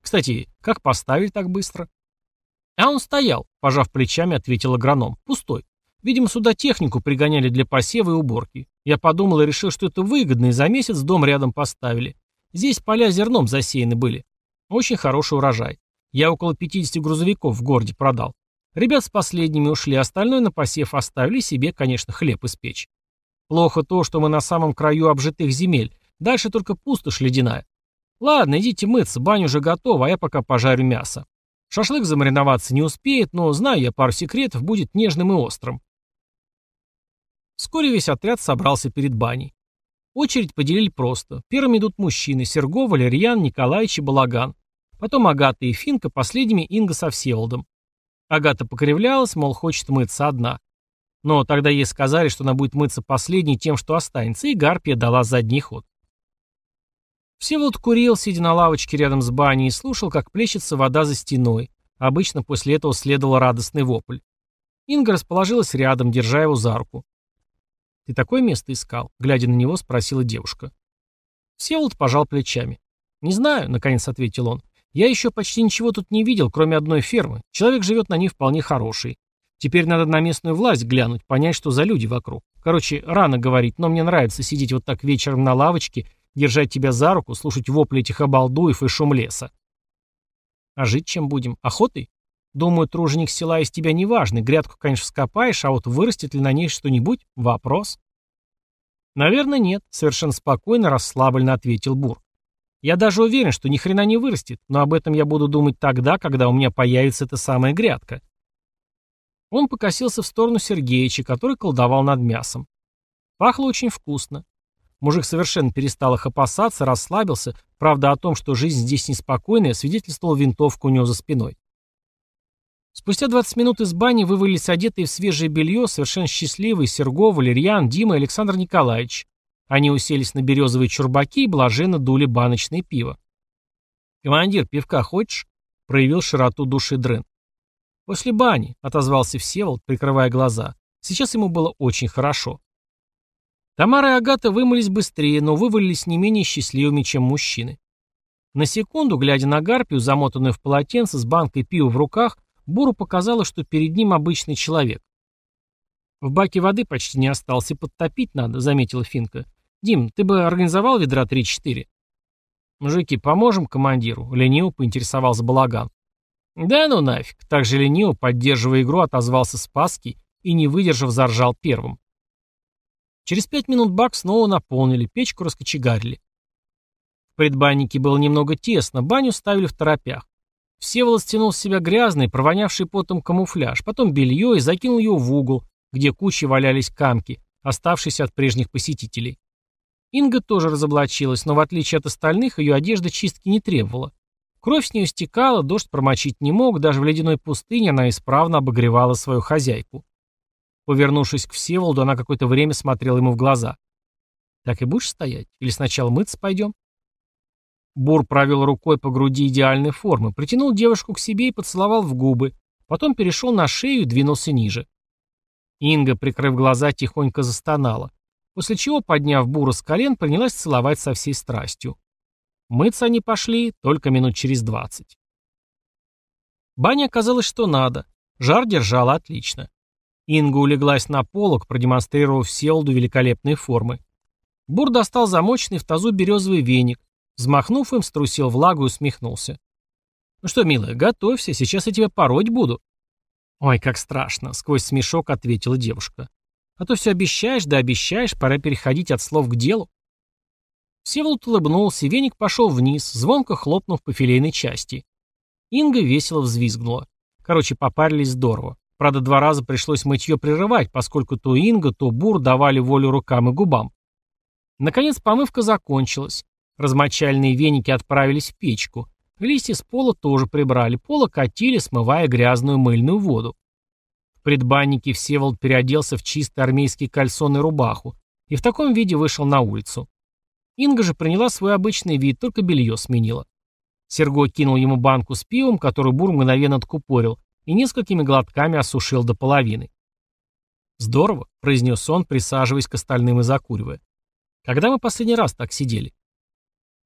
Кстати, как поставили так быстро? А он стоял, пожав плечами, ответил агроном. Пустой. Видимо, сюда технику пригоняли для посева и уборки. Я подумал и решил, что это выгодно, и за месяц дом рядом поставили. Здесь поля зерном засеяны были. Очень хороший урожай. Я около 50 грузовиков в городе продал. Ребят с последними ушли, остальное на посев оставили себе, конечно, хлеб испечь. Плохо то, что мы на самом краю обжитых земель. Дальше только пустошь ледяная. Ладно, идите мыться, баня уже готова, а я пока пожарю мясо. Шашлык замариноваться не успеет, но, знаю я пару секретов, будет нежным и острым. Вскоре весь отряд собрался перед баней. Очередь поделили просто. Первыми идут мужчины – Серго, Валерьян, Николаевич и Балаган. Потом Агата и Финка, последними Инга со Всеволодом. Агата покривлялась, мол, хочет мыться одна. Но тогда ей сказали, что она будет мыться последней тем, что останется, и Гарпия дала задний ход. Всеволод курил, сидя на лавочке рядом с баней, и слушал, как плещется вода за стеной. Обычно после этого следовал радостный вопль. Инга расположилась рядом, держа его за руку. «Ты такое место искал?» — глядя на него, спросила девушка. Всеволод пожал плечами. «Не знаю», — наконец ответил он. «Я еще почти ничего тут не видел, кроме одной фермы. Человек живет на ней вполне хороший. Теперь надо на местную власть глянуть, понять, что за люди вокруг. Короче, рано говорить, но мне нравится сидеть вот так вечером на лавочке, держать тебя за руку, слушать вопли этих обалдуев и шум леса. А жить чем будем? Охотой? Думаю, труженик села из тебя неважный. Грядку, конечно, скопаешь, а вот вырастет ли на ней что-нибудь? Вопрос. Наверное, нет, совершенно спокойно, расслабленно ответил Бур. Я даже уверен, что ни хрена не вырастет, но об этом я буду думать тогда, когда у меня появится эта самая грядка. Он покосился в сторону Сергеича, который колдовал над мясом. Пахло очень вкусно. Мужик совершенно перестал их опасаться, расслабился, правда о том, что жизнь здесь неспокойная, свидетельствовал винтовку у него за спиной. Спустя 20 минут из бани вывалились одетые в свежее белье совершенно счастливые Серго, Валерьян, Дима и Александр Николаевич. Они уселись на березовые чурбаки и блаженно дули баночное пиво. «Командир, пивка хочешь?» — проявил широту души Дрын. «После бани», — отозвался Всеволод, прикрывая глаза. Сейчас ему было очень хорошо. Тамара и Агата вымылись быстрее, но вывалились не менее счастливыми, чем мужчины. На секунду, глядя на Гарпию, замотанную в полотенце с банкой пива в руках, Буру показалось, что перед ним обычный человек. «В баке воды почти не осталось, и подтопить надо», — заметила Финка. «Дим, ты бы организовал ведра 3-4?» «Мужики, поможем командиру?» — лениво поинтересовался Балаган. «Да ну нафиг!» — так же лениво, поддерживая игру, отозвался Спасский и, не выдержав, заржал первым. Через пять минут бак снова наполнили, печку раскочегарили. В предбаннике было немного тесно, баню ставили в торопях. Всеволод стянул с себя грязный, провонявший потом камуфляж, потом белье и закинул его в угол, где кучей валялись камки, оставшиеся от прежних посетителей. Инга тоже разоблачилась, но в отличие от остальных, ее одежда чистки не требовала. Кровь с нее стекала, дождь промочить не мог, даже в ледяной пустыне она исправно обогревала свою хозяйку. Повернувшись к Всеволоду, она какое-то время смотрела ему в глаза. «Так и будешь стоять? Или сначала мыться пойдем?» Бур провел рукой по груди идеальной формы, притянул девушку к себе и поцеловал в губы, потом перешел на шею и двинулся ниже. Инга, прикрыв глаза, тихонько застонала, после чего, подняв Бура с колен, принялась целовать со всей страстью. Мыться они пошли только минут через двадцать. Баня оказалась что надо, жар держала отлично. Инга улеглась на полок, продемонстрировав Селду великолепные формы. Бур достал замоченный в тазу березовый веник, Взмахнув им, струсил влагу и усмехнулся. «Ну что, милая, готовься, сейчас я тебя пороть буду». «Ой, как страшно», — сквозь смешок ответила девушка. «А то все обещаешь, да обещаешь, пора переходить от слов к делу». Всеволод улыбнулся, и веник пошел вниз, звонко хлопнув по филейной части. Инга весело взвизгнула. Короче, попарились здорово. Правда, два раза пришлось мытье прерывать, поскольку то Инга, то Бур давали волю рукам и губам. Наконец помывка закончилась. Размочальные веники отправились в печку. Листья с пола тоже прибрали, пола катили, смывая грязную мыльную воду. В предбаннике Всеволод переоделся в чистый армейский кальсон и рубаху и в таком виде вышел на улицу. Инга же приняла свой обычный вид, только белье сменила. Серго кинул ему банку с пивом, которую Бур мгновенно откупорил, и несколькими глотками осушил до половины. «Здорово», — произнес он, присаживаясь к остальным и закуривая. «Когда мы последний раз так сидели?»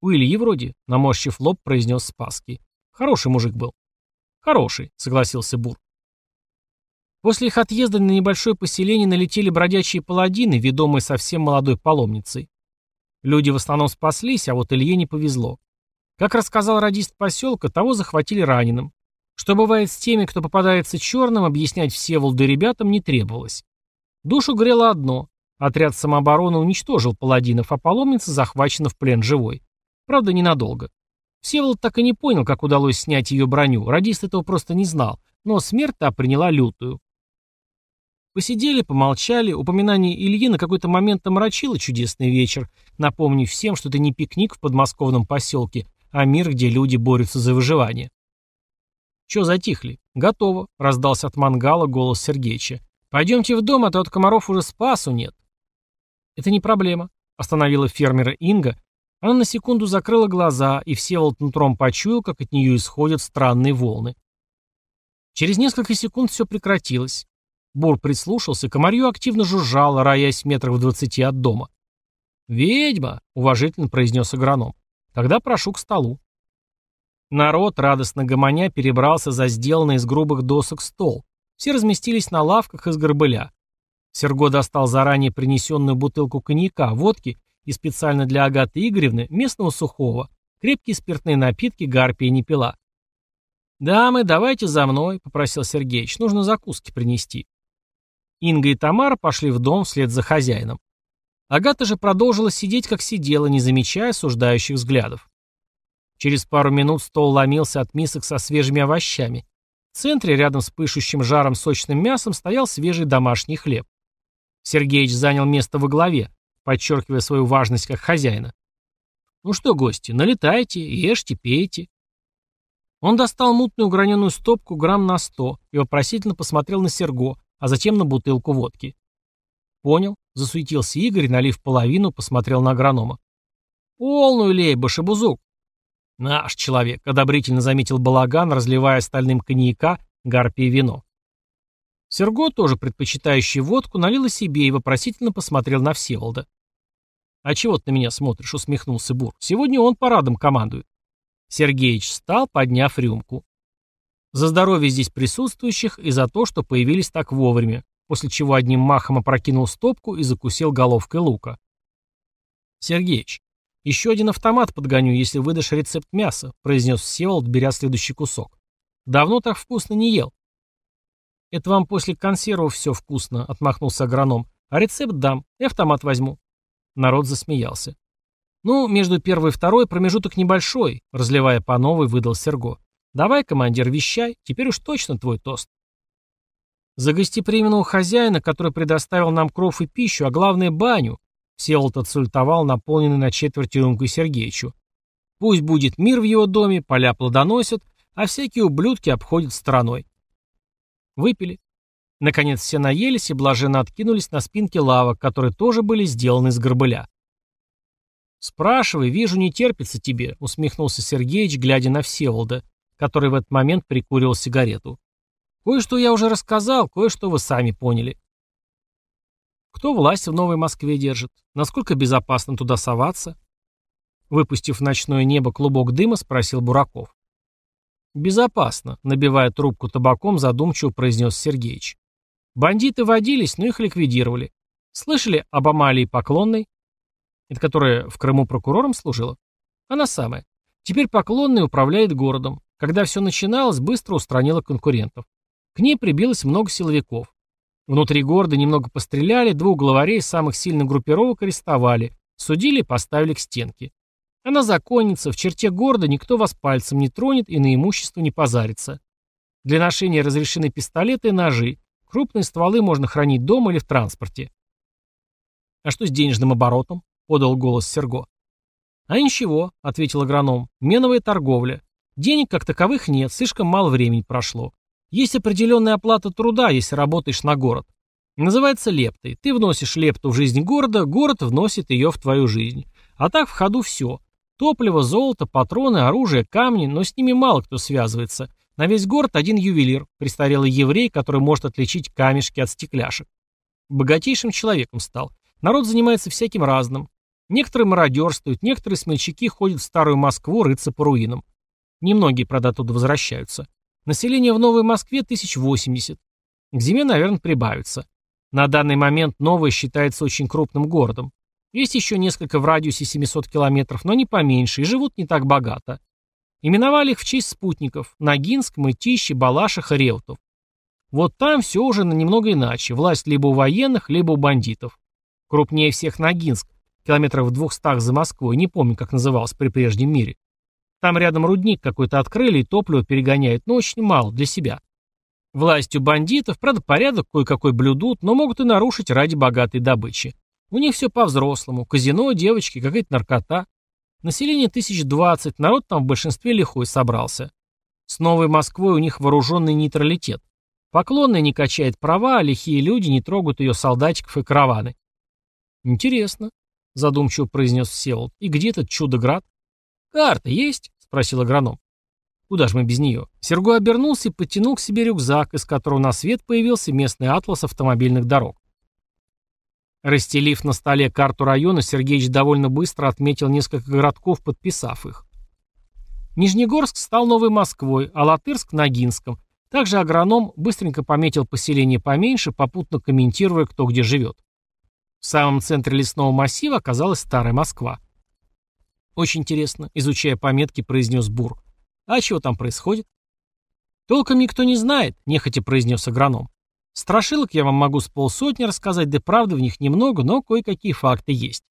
«У Ильи вроде», — наморщив лоб, произнес Спаски. «Хороший мужик был». Хороший, согласился Бур. После их отъезда на небольшое поселение налетели бродячие паладины, ведомые совсем молодой паломницей. Люди в основном спаслись, а вот Илье не повезло. Как рассказал радист поселка, того захватили раненым. Что бывает с теми, кто попадается черным, объяснять Всеволоду и ребятам не требовалось. Душу грело одно. Отряд самообороны уничтожил паладинов, а паломница захвачена в плен живой. Правда, ненадолго. Всеволод так и не понял, как удалось снять ее броню. Радист этого просто не знал, но смерть та приняла лютую. Посидели, помолчали, упоминание Ильи на какой-то момент омрачило чудесный вечер, напомнив всем, что это не пикник в подмосковном поселке, а мир, где люди борются за выживание. «Чё затихли?» «Готово», — раздался от мангала голос Сергеича. «Пойдемте в дом, а то от комаров уже спасу нет». «Это не проблема», — остановила фермера Инга. Она на секунду закрыла глаза, и Всеволод нутром почуял, как от нее исходят странные волны. Через несколько секунд все прекратилось. Бур прислушался, комарью активно жужжало, роясь метров в двадцати от дома. «Ведьма!» — уважительно произнес агроном. «Тогда прошу к столу». Народ, радостно гомоня, перебрался за сделанный из грубых досок стол. Все разместились на лавках из горбыля. Серго достал заранее принесенную бутылку коньяка, водки и специально для Агаты Игоревны местного сухого. Крепкие спиртные напитки Гарпия не пила. «Дамы, давайте за мной», — попросил Сергеич. «Нужно закуски принести». Инга и Тамара пошли в дом вслед за хозяином. Агата же продолжила сидеть, как сидела, не замечая осуждающих взглядов. Через пару минут стол ломился от мисок со свежими овощами. В центре, рядом с пышущим жаром сочным мясом, стоял свежий домашний хлеб. Сергеич занял место во главе, подчеркивая свою важность как хозяина. «Ну что, гости, налетайте, ешьте, пейте». Он достал мутную граненую стопку грамм на сто и вопросительно посмотрел на Серго, а затем на бутылку водки. «Понял», — засуетился Игорь, налив половину, посмотрел на агронома. «Полную лей, башебузук». «Наш человек», — одобрительно заметил Балаган, разливая остальным коньяка, гарпия вино. Серго, тоже предпочитающий водку, налил себе и вопросительно посмотрел на Всеволода. «А чего ты на меня смотришь?» — усмехнулся Бур. «Сегодня он парадом командует». Сергеич встал, подняв рюмку. За здоровье здесь присутствующих и за то, что появились так вовремя, после чего одним махом опрокинул стопку и закусил головкой лука. «Сергеич, еще один автомат подгоню, если выдашь рецепт мяса», произнес Всеволод, беря следующий кусок. «Давно так вкусно не ел». «Это вам после консервов все вкусно», — отмахнулся агроном. «А рецепт дам, и автомат возьму». Народ засмеялся. «Ну, между первой и второй промежуток небольшой», — разливая по новой, выдал Серго. «Давай, командир, вещай, теперь уж точно твой тост». «За гостеприимного хозяина, который предоставил нам кров и пищу, а главное баню», — Всеволод отсультовал наполненный на четверть рюмкой Сергеичу. «Пусть будет мир в его доме, поля плодоносят, а всякие ублюдки обходят стороной. Выпили. Наконец все наелись и блаженно откинулись на спинки лавок, которые тоже были сделаны из горбыля. «Спрашивай, вижу, не терпится тебе», — усмехнулся Сергеич, глядя на Всеволода, который в этот момент прикуривал сигарету. «Кое-что я уже рассказал, кое-что вы сами поняли». «Кто власть в Новой Москве держит? Насколько безопасно туда соваться?» Выпустив в ночное небо клубок дыма, спросил Бураков. «Безопасно», — набивая трубку табаком, задумчиво произнес Сергеич. «Бандиты водились, но их ликвидировали. Слышали об Амалии Поклонной?» «Это которая в Крыму прокурором служила?» «Она самая. Теперь Поклонная управляет городом. Когда все начиналось, быстро устранила конкурентов. К ней прибилось много силовиков. Внутри города немного постреляли, двух главарей самых сильных группировок арестовали, судили поставили к стенке. Она законница, в черте города никто вас пальцем не тронет и на имущество не позарится. Для ношения разрешены пистолеты и ножи. Крупные стволы можно хранить дома или в транспорте. «А что с денежным оборотом?» — подал голос Серго. «А ничего», — ответил агроном, — «меновая торговля. Денег как таковых нет, слишком мало времени прошло. Есть определенная оплата труда, если работаешь на город. Называется лептой. Ты вносишь лепту в жизнь города, город вносит ее в твою жизнь. А так в ходу все. Топливо, золото, патроны, оружие, камни, но с ними мало кто связывается. На весь город один ювелир, престарелый еврей, который может отличить камешки от стекляшек. Богатейшим человеком стал. Народ занимается всяким разным. Некоторые мародерствуют, некоторые смельчаки ходят в старую Москву рыться по руинам. Немногие, правда, оттуда возвращаются. Население в Новой Москве 1080. К зиме, наверное, прибавится. На данный момент Новая считается очень крупным городом. Есть еще несколько в радиусе 700 километров, но не поменьше, и живут не так богато. Именовали их в честь спутников – Ногинск, Мытищи, Балашиха, Реутов. Вот там все уже немного иначе. Власть либо у военных, либо у бандитов. Крупнее всех Ногинск, километров в двухстах за Москвой, не помню, как назывался при прежнем мире. Там рядом рудник какой-то открыли и топливо перегоняют, но очень мало для себя. Властью бандитов, правда, порядок кое-какой блюдут, но могут и нарушить ради богатой добычи. У них все по-взрослому. Казино, девочки, какая-то наркота. Население тысяч двадцать, народ там в большинстве лихой собрался. С Новой Москвой у них вооруженный нейтралитет. Поклонная не качает права, а лихие люди не трогают ее солдатиков и караваны. Интересно, задумчиво произнес Всеволод. И где этот чудо-град? Карта есть? Спросил агроном. Куда же мы без нее? Серго обернулся и подтянул к себе рюкзак, из которого на свет появился местный атлас автомобильных дорог. Расстелив на столе карту района, Сергеич довольно быстро отметил несколько городков, подписав их. Нижнегорск стал Новой Москвой, а Латырск – Ногинском. Также агроном быстренько пометил поселение поменьше, попутно комментируя, кто где живет. В самом центре лесного массива оказалась Старая Москва. «Очень интересно», — изучая пометки, произнес Бур. «А чего там происходит?» «Толком никто не знает», — нехотя произнес агроном. «Страшилок я вам могу с полсотни рассказать, да правды в них немного, но кое-какие факты есть.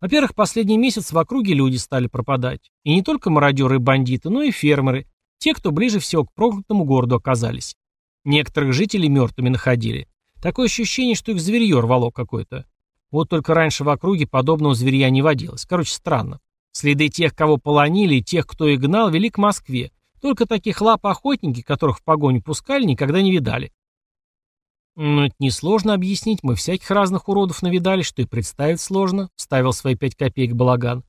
Во-первых, последний месяц в округе люди стали пропадать. И не только мародеры и бандиты, но и фермеры, те, кто ближе всего к проклятому городу оказались. Некоторых жителей мертвыми находили. Такое ощущение, что их зверье рвало какое-то. Вот только раньше в округе подобного зверья не водилось. Короче, странно. Следы тех, кого полонили, и тех, кто их гнал, вели к Москве. Только таких лап охотники, которых в погоню пускали, никогда не видали. «Ну, это несложно объяснить, мы всяких разных уродов навидали, что и представить сложно», — ставил свои пять копеек балаган.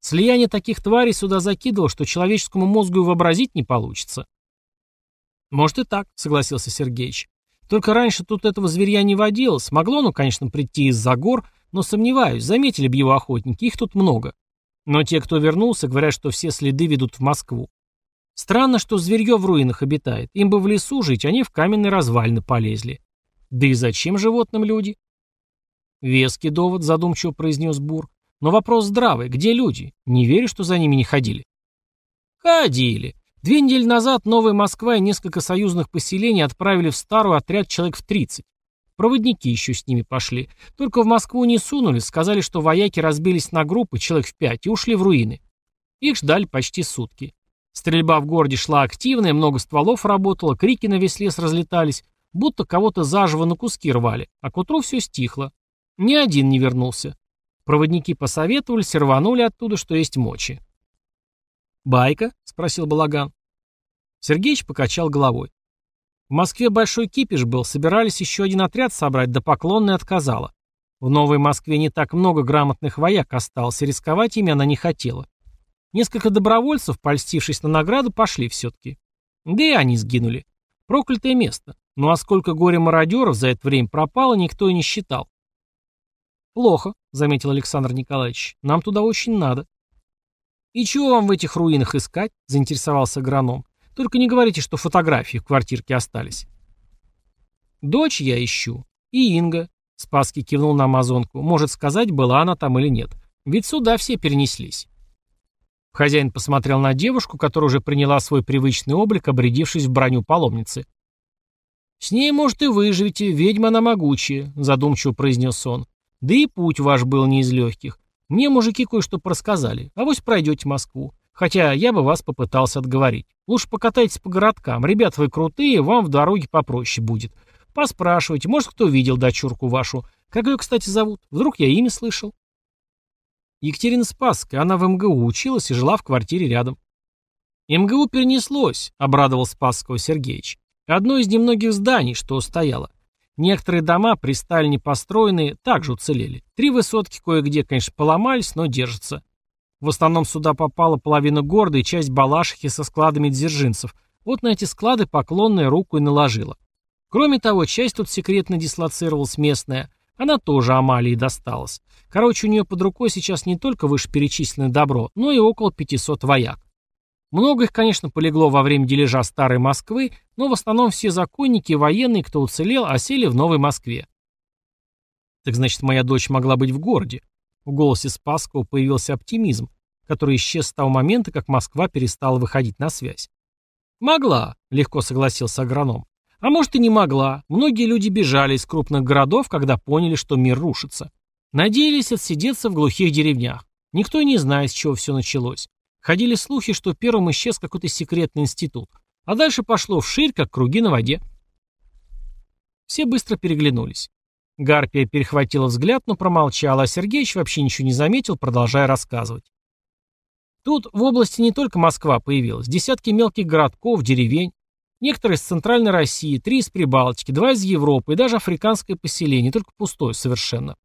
«Слияние таких тварей сюда закидывало, что человеческому мозгу и вообразить не получится». «Может и так», — согласился Сергеич. «Только раньше тут этого зверья не водилось. Могло оно, конечно, прийти из-за гор, но сомневаюсь, заметили бы его охотники, их тут много. Но те, кто вернулся, говорят, что все следы ведут в Москву. Странно, что зверье в руинах обитает. Им бы в лесу жить, они в каменные развалины полезли. Да и зачем животным люди? Веский довод, задумчиво произнес Бур. Но вопрос здравый. Где люди? Не верю, что за ними не ходили. Ходили. Две недели назад Новая Москва и несколько союзных поселений отправили в старую отряд человек в 30. Проводники еще с ними пошли. Только в Москву не сунули, сказали, что вояки разбились на группы, человек в пять, и ушли в руины. Их ждали почти сутки. Стрельба в городе шла активная, много стволов работало, крики на весь лес разлетались, будто кого-то заживо на куски рвали, а к утру все стихло. Ни один не вернулся. Проводники посоветовались и рванули оттуда, что есть мочи. «Байка?» — спросил Балаган. Сергеич покачал головой. В Москве большой кипиш был, собирались еще один отряд собрать, да поклонная отказала. В Новой Москве не так много грамотных вояк осталось, и рисковать ими она не хотела. Несколько добровольцев, польстившись на награду, пошли все-таки. Да и они сгинули. Проклятое место. Ну а сколько горе-мародеров за это время пропало, никто и не считал. «Плохо», — заметил Александр Николаевич. «Нам туда очень надо». «И чего вам в этих руинах искать?» — заинтересовался агроном. Только не говорите, что фотографии в квартирке остались. Дочь я ищу. И Инга. Спаски кивнул на амазонку. Может сказать, была она там или нет. Ведь сюда все перенеслись. Хозяин посмотрел на девушку, которая уже приняла свой привычный облик, обрядившись в броню паломницы. «С ней, может, и выживете, ведьма она могучая», — задумчиво произнес он. «Да и путь ваш был не из легких. Мне мужики кое-что просказали. А вось пройдете Москву. Хотя я бы вас попытался отговорить. Лучше покатайтесь по городкам. Ребят, вы крутые, вам в дороге попроще будет. Поспрашивайте, может, кто видел дочурку вашу. Как ее, кстати, зовут? Вдруг я имя слышал? Екатерина Спасская. Она в МГУ училась и жила в квартире рядом. МГУ перенеслось, обрадовал Спасского Сергеевич. Одно из немногих зданий, что стояло. Некоторые дома при Сталине построенные также уцелели. Три высотки кое-где, конечно, поломались, но держатся. В основном сюда попала половина города и часть Балашихи со складами дзержинцев. Вот на эти склады поклонная руку и наложила. Кроме того, часть тут секретно дислоцировалась местная. Она тоже Амалии досталась. Короче, у нее под рукой сейчас не только вышеперечисленное добро, но и около 500 вояк. Много их, конечно, полегло во время дележа старой Москвы, но в основном все законники и военные, кто уцелел, осели в Новой Москве. Так значит, моя дочь могла быть в городе. В голосе Спасского появился оптимизм, который исчез с того момента, как Москва перестала выходить на связь. «Могла», — легко согласился агроном. «А может и не могла. Многие люди бежали из крупных городов, когда поняли, что мир рушится. Надеялись отсидеться в глухих деревнях. Никто не знает, с чего все началось. Ходили слухи, что первым исчез какой-то секретный институт, а дальше пошло вширь, как круги на воде. Все быстро переглянулись. Гарпия перехватила взгляд, но промолчала, а Сергеич вообще ничего не заметил, продолжая рассказывать. Тут в области не только Москва появилась, десятки мелких городков, деревень. Некоторые из Центральной России, три из Прибалтики, два из Европы и даже африканское поселение, только пустое совершенно.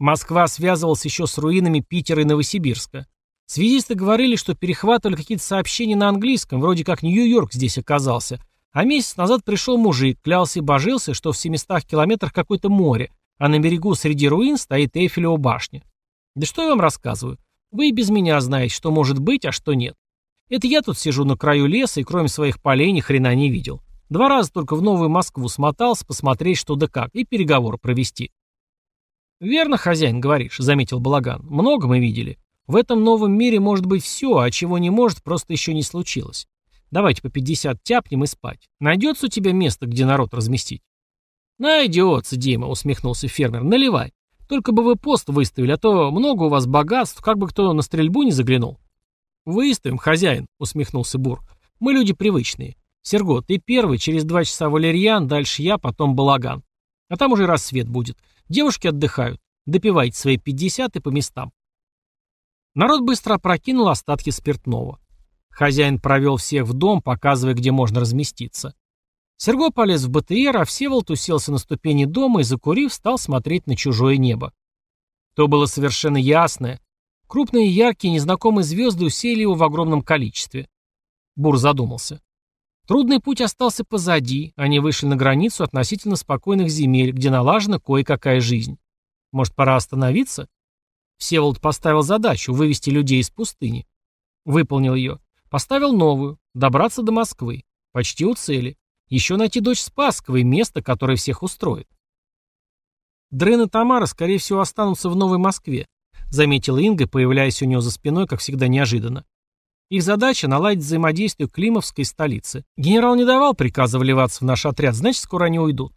Москва связывалась еще с руинами Питера и Новосибирска. Связисты говорили, что перехватывали какие-то сообщения на английском, вроде как Нью-Йорк здесь оказался. А месяц назад пришел мужик, клялся и божился, что в 700 километрах какое-то море, а на берегу среди руин стоит Эйфелева башня. Да что я вам рассказываю? Вы и без меня знаете, что может быть, а что нет. Это я тут сижу на краю леса и кроме своих полей ни хрена не видел. Два раза только в Новую Москву смотался посмотреть, что да как, и переговоры провести. «Верно, хозяин, говоришь», — заметил Балаган. «Много мы видели. В этом новом мире может быть все, а чего не может, просто еще не случилось. Давайте по 50 тяпнем и спать. Найдется у тебя место, где народ разместить?» «Найдется, Дима», — усмехнулся фермер. «Наливай. Только бы вы пост выставили, а то много у вас богатств, как бы кто на стрельбу не заглянул». «Выставим, хозяин», — усмехнулся Бур. «Мы люди привычные. Серго, ты первый, через два часа валерьян, дальше я, потом балаган. А там уже рассвет будет. Девушки отдыхают. Допивайте свои 50 и по местам. Народ быстро опрокинул остатки спиртного. Хозяин провел всех в дом, показывая, где можно разместиться. Серго полез в БТР, а Всеволод уселся на ступени дома и, закурив, стал смотреть на чужое небо. То было совершенно ясное. Крупные яркие незнакомые звезды усеяли его в огромном количестве. Бур задумался. Трудный путь остался позади, они вышли на границу относительно спокойных земель, где налажена кое-какая жизнь. Может, пора остановиться? Всеволод поставил задачу вывести людей из пустыни. Выполнил ее. Поставил новую – добраться до Москвы. Почти у цели. Еще найти дочь Спасковой, место, которое всех устроит. Дрын и Тамара, скорее всего, останутся в Новой Москве, заметила Инга, появляясь у нее за спиной, как всегда неожиданно. Их задача – наладить взаимодействие Климовской столицы. Генерал не давал приказа вливаться в наш отряд, значит, скоро они уйдут.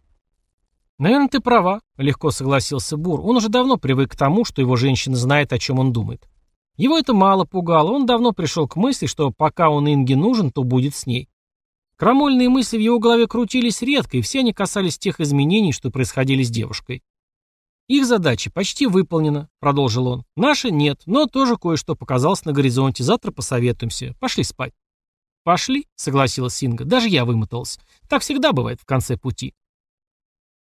«Наверное, ты права», — легко согласился Бур. Он уже давно привык к тому, что его женщина знает, о чем он думает. Его это мало пугало, он давно пришел к мысли, что пока он Инге нужен, то будет с ней. Крамольные мысли в его голове крутились редко, и все они касались тех изменений, что происходили с девушкой. «Их задача почти выполнена», — продолжил он. «Наша нет, но тоже кое-что показалось на горизонте. Завтра посоветуемся. Пошли спать». «Пошли», — согласилась Синга. «Даже я вымоталась. Так всегда бывает в конце пути».